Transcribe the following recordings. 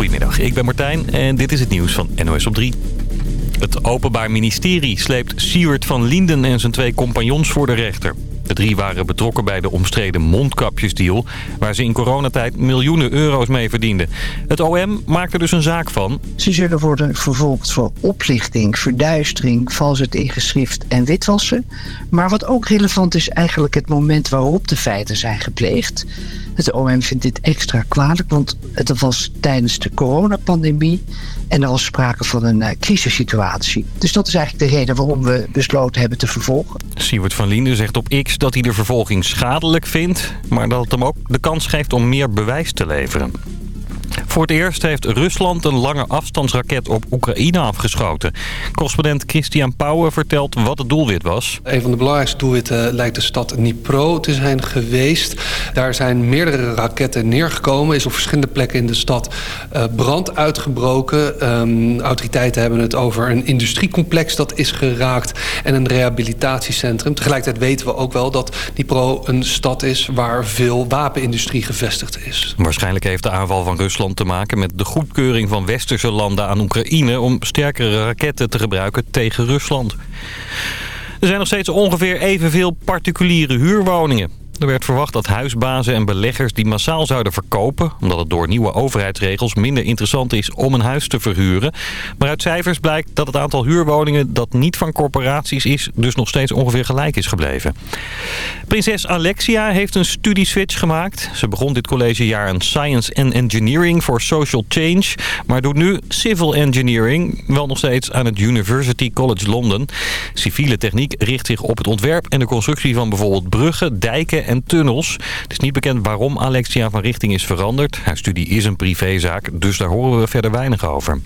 Goedemiddag, ik ben Martijn en dit is het nieuws van NOS op 3. Het Openbaar Ministerie sleept Siewert van Linden en zijn twee compagnons voor de rechter. De drie waren betrokken bij de omstreden mondkapjesdeal... waar ze in coronatijd miljoenen euro's mee verdienden. Het OM maakt er dus een zaak van. Ze zullen worden vervolgd voor oplichting, verduistering, valsheid in geschrift en witwassen. Maar wat ook relevant is eigenlijk het moment waarop de feiten zijn gepleegd. Het OM vindt dit extra kwalijk, want het was tijdens de coronapandemie en was sprake van een uh, crisissituatie. Dus dat is eigenlijk de reden waarom we besloten hebben te vervolgen. Siewert van Linden zegt op X dat hij de vervolging schadelijk vindt... maar dat het hem ook de kans geeft om meer bewijs te leveren. Voor het eerst heeft Rusland een lange afstandsraket op Oekraïne afgeschoten. Correspondent Christian Pauwen vertelt wat het doelwit was. Een van de belangrijkste doelwitten lijkt de stad Dnipro te zijn geweest. Daar zijn meerdere raketten neergekomen. Is op verschillende plekken in de stad uh, brand uitgebroken. Um, autoriteiten hebben het over een industriecomplex dat is geraakt. En een rehabilitatiecentrum. Tegelijkertijd weten we ook wel dat Dnipro een stad is waar veel wapenindustrie gevestigd is. Waarschijnlijk heeft de aanval van Rusland te maken met de goedkeuring van westerse landen aan Oekraïne... om sterkere raketten te gebruiken tegen Rusland. Er zijn nog steeds ongeveer evenveel particuliere huurwoningen. Er werd verwacht dat huisbazen en beleggers die massaal zouden verkopen... omdat het door nieuwe overheidsregels minder interessant is om een huis te verhuren. Maar uit cijfers blijkt dat het aantal huurwoningen dat niet van corporaties is... dus nog steeds ongeveer gelijk is gebleven. Prinses Alexia heeft een studieswitch gemaakt. Ze begon dit collegejaar aan Science and Engineering for Social Change... maar doet nu Civil Engineering, wel nog steeds aan het University College London. Civiele techniek richt zich op het ontwerp en de constructie van bijvoorbeeld bruggen, dijken en tunnels. Het is niet bekend waarom Alexia van richting is veranderd. Haar studie is een privézaak, dus daar horen we verder weinig over.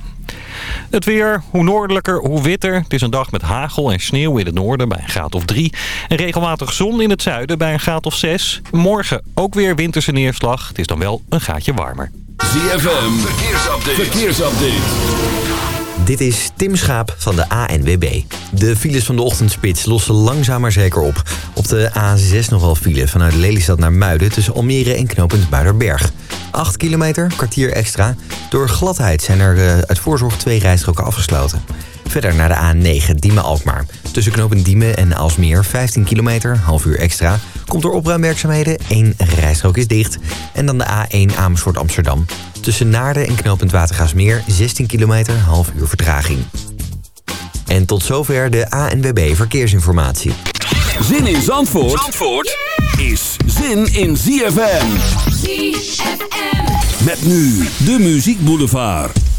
Het weer, hoe noordelijker, hoe witter. Het is een dag met hagel en sneeuw in het noorden bij een graad of 3. En regelmatig zon in het zuiden bij een graad of 6. Morgen ook weer winterse neerslag. Het is dan wel een gaatje warmer. ZFM, verkeersupdate. verkeersupdate. Dit is Tim Schaap van de ANWB. De files van de ochtendspits lossen langzaam maar zeker op. Op de A6 nog wel file vanuit Lelystad naar Muiden... tussen Almere en knooppunt Muiderberg. 8 kilometer, kwartier extra. Door gladheid zijn er uh, uit voorzorg twee rijstroken afgesloten. Verder naar de A9 Diemen-Alkmaar. Tussen knopen Diemen en Alsmeer 15 kilometer, half uur extra. Komt door opruimwerkzaamheden, één rijstrook is dicht. En dan de A1 Amersfoort Amsterdam. Tussen Naarden en knooppunt Watergaasmeer 16 kilometer, half uur vertraging. En tot zover de ANWB Verkeersinformatie. Zin in Zandvoort, Zandvoort is zin in ZFM. ZFM. Met nu de Muziek Boulevard.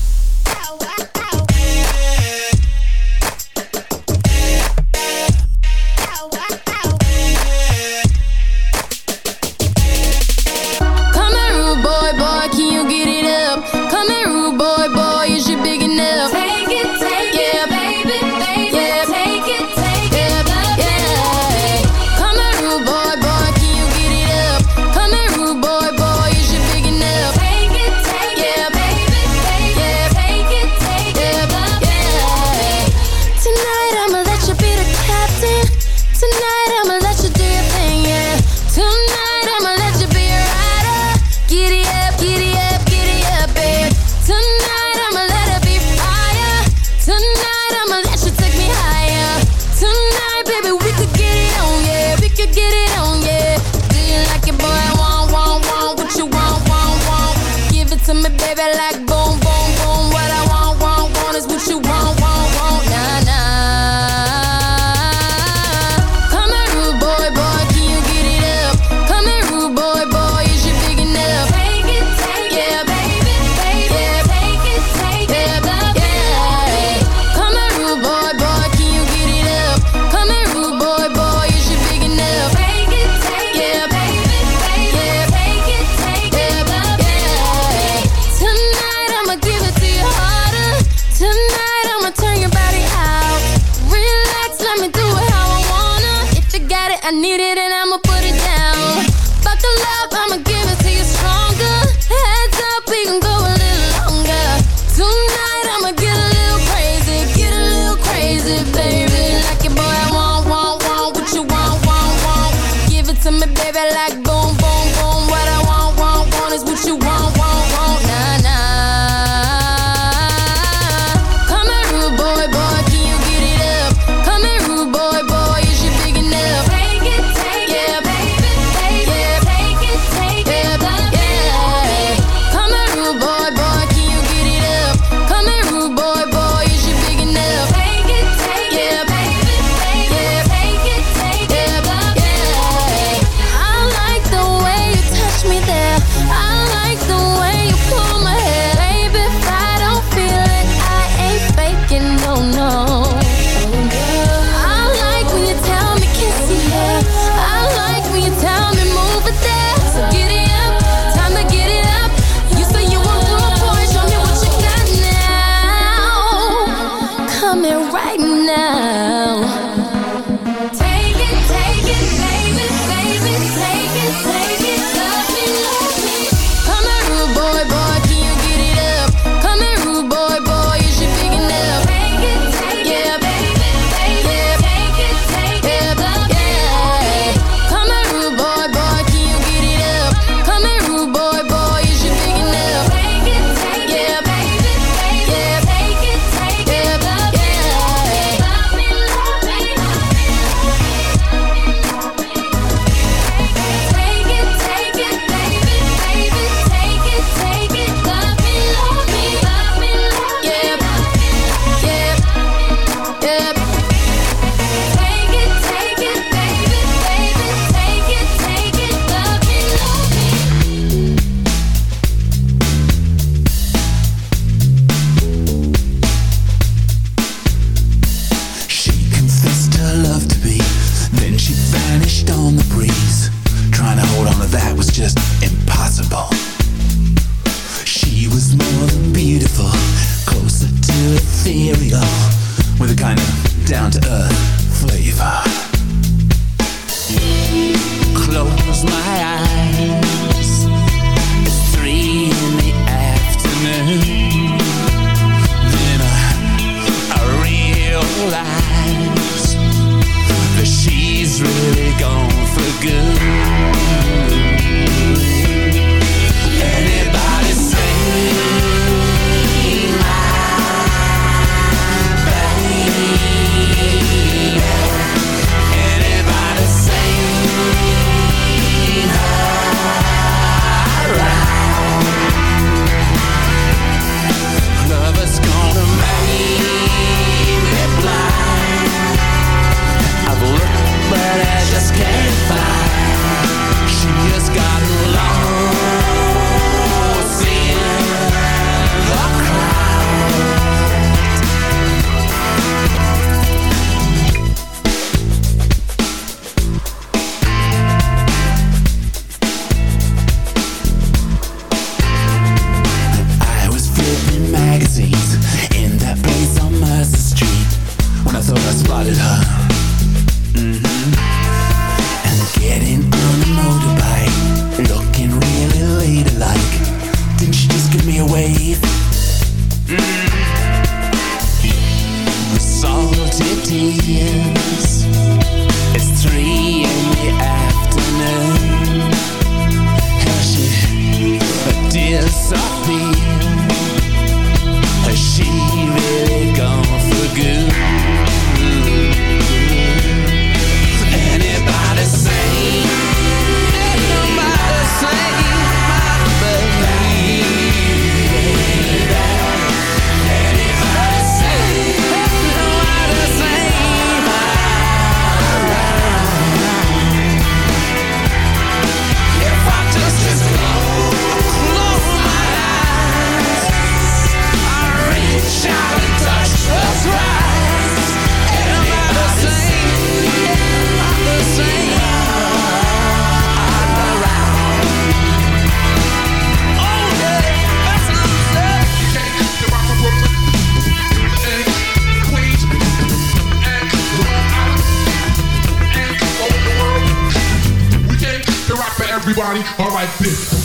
Fear behind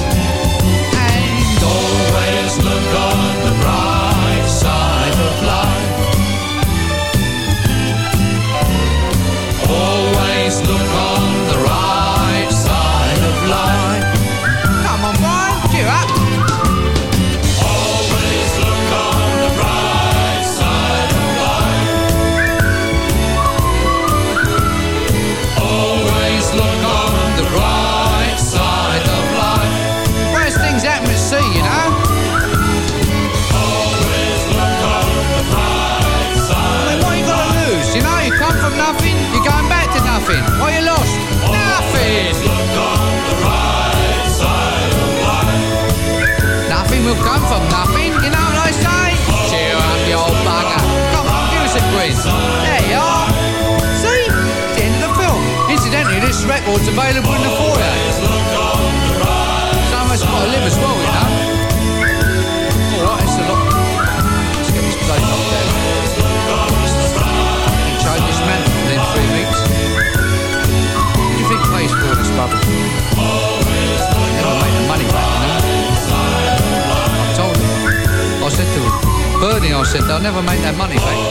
The quiz. There you are. See? It's the end of the film. Incidentally, this record's available in the foyer. Some of us got to live as well, you know. Alright, it's a lot. There. Within three weeks. Do you think this made the money back, you know. I told him. I said to him, Bernie, I said, they'll never make that money back.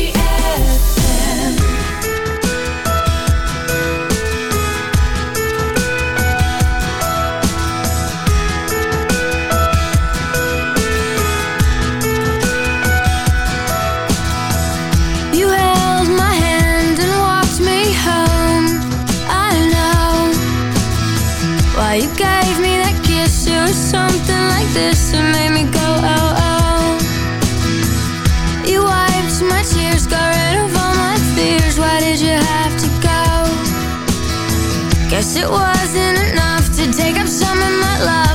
This that made me go oh oh. You wiped my tears, got rid of all my fears. Why did you have to go? Guess it wasn't enough to take up some of my love.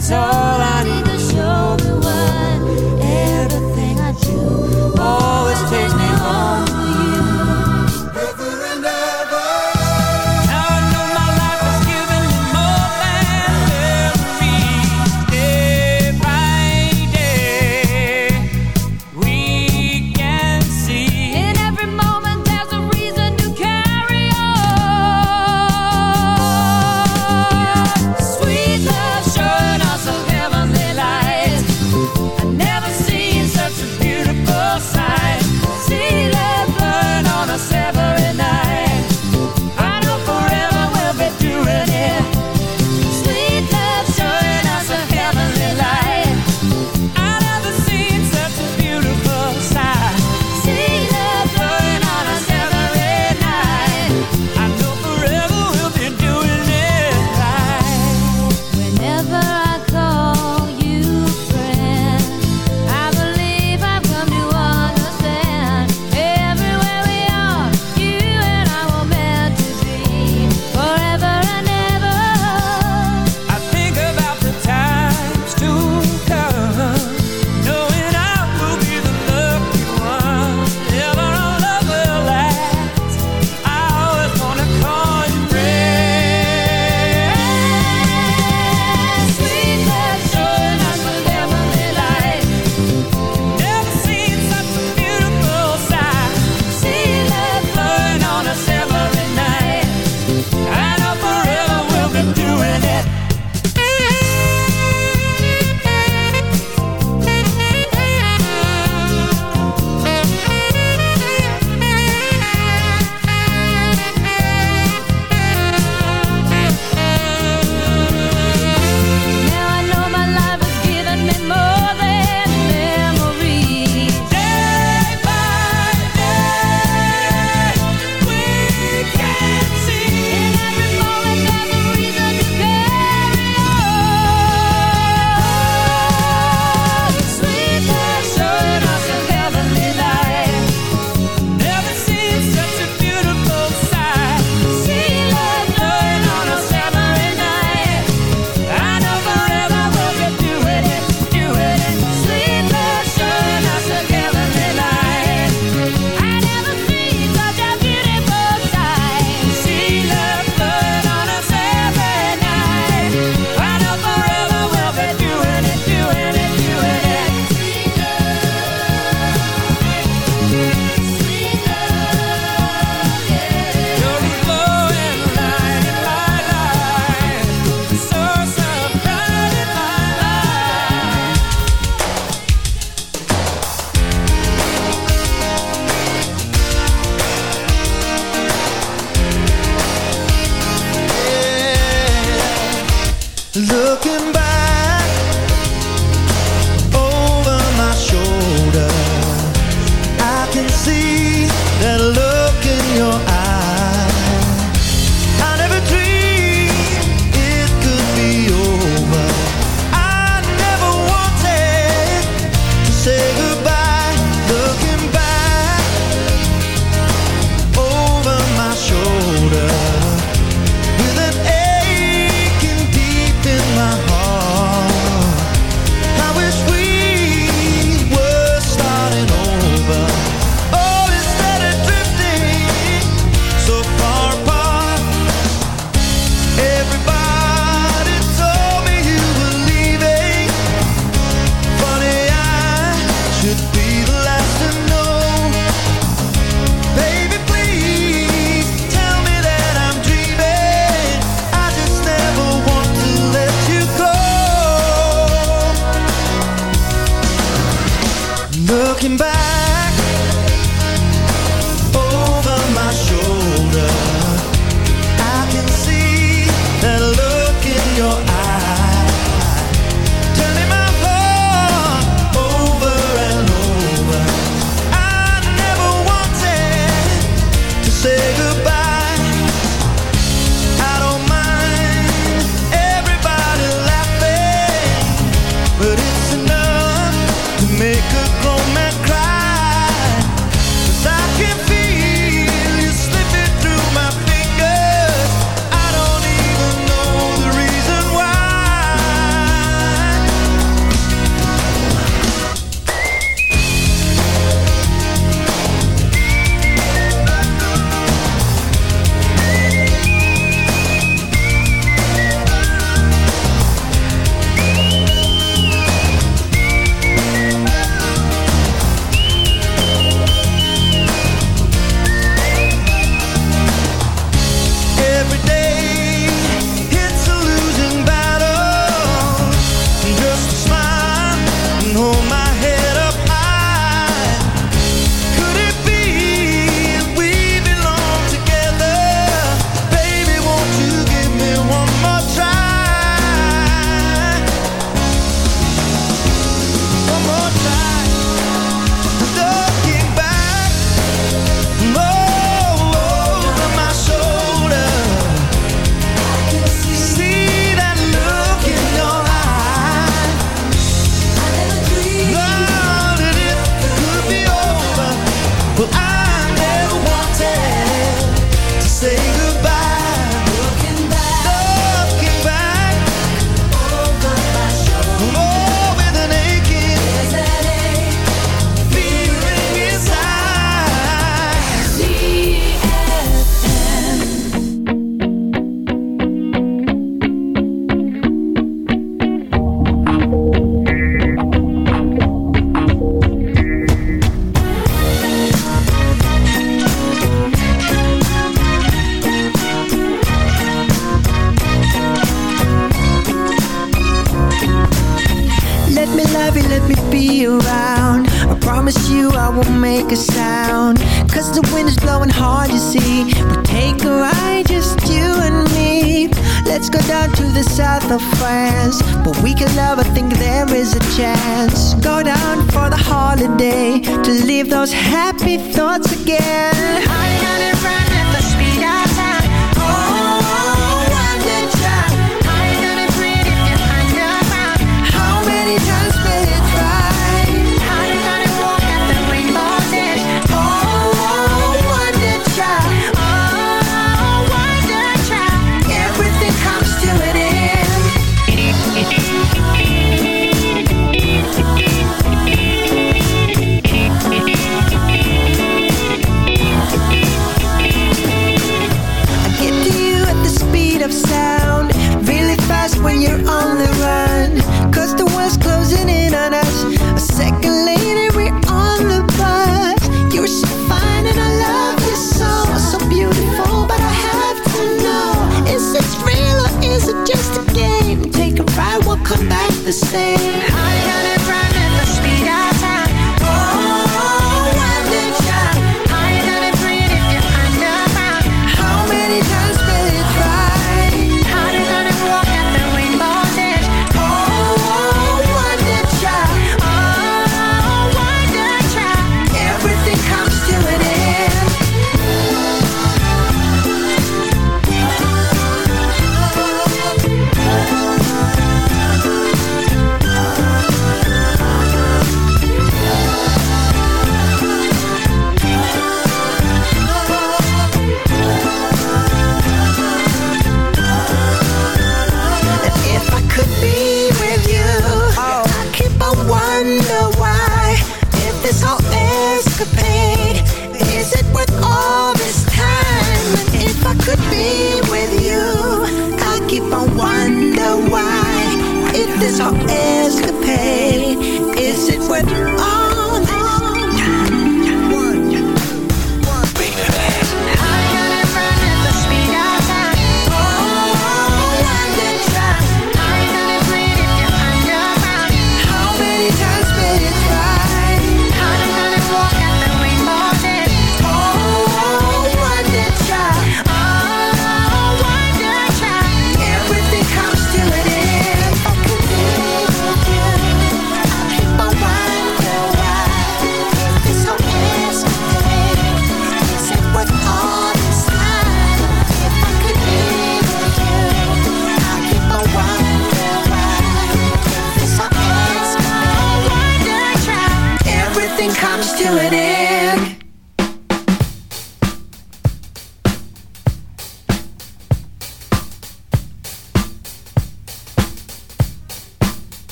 That's all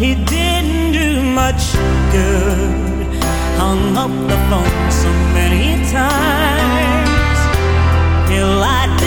he didn't do much good. Hung up the phone so many times. He lied.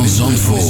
van Zandvoort.